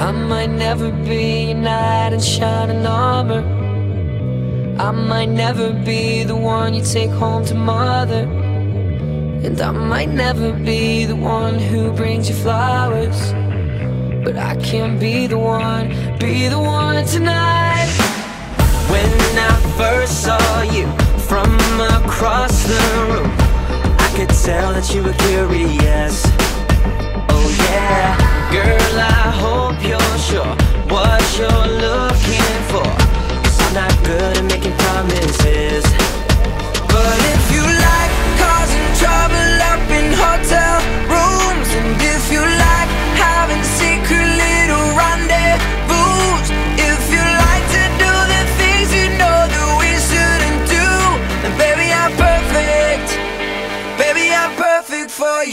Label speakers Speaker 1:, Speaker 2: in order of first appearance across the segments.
Speaker 1: I might never be a knight in shining armor. I might never be the one you take home to mother. And I might never be the one who brings you flowers. But I can be the one, be the one tonight. When I first saw you from across the room, I could tell that you were curious.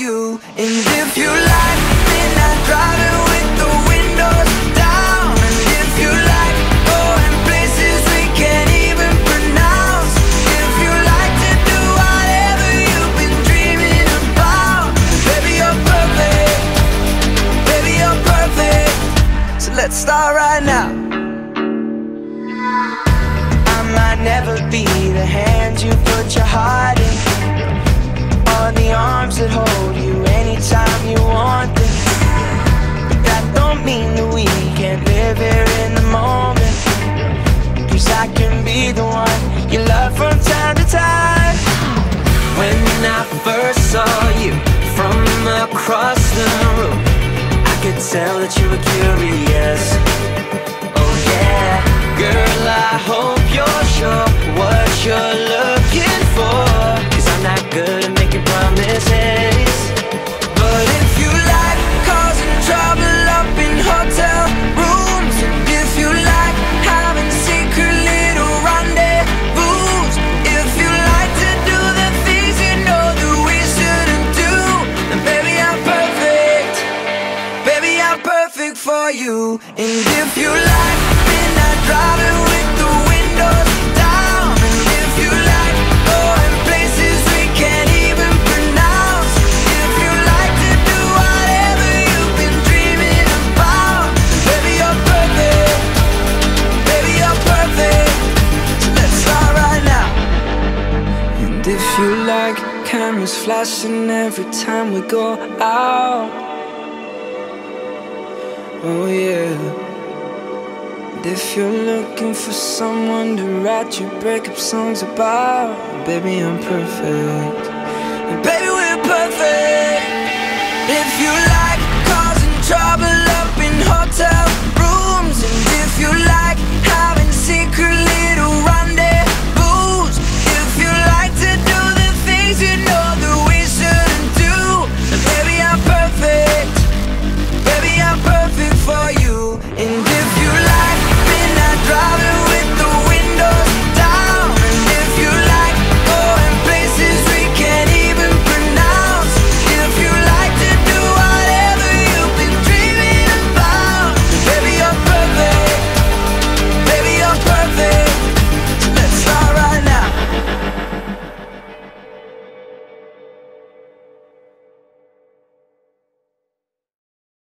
Speaker 1: You. And if you like midnight driving with the windows down, and if you like going places we can't even pronounce, if you like to do whatever you've been dreaming about, baby, you're perfect. Baby, you're perfect. So let's start right now. Could tell that you were curious. Oh yeah, girl, I hope for you. And if you like midnight driving with the windows down, and if you like going places we can't even pronounce, if you like to do whatever you've been dreaming about, baby, you're perfect. Baby, you're perfect. So let's start right now. And if you like cameras flashing every time we go out. Oh yeah. And if you're looking for someone to write your breakup songs about, baby, I'm perfect.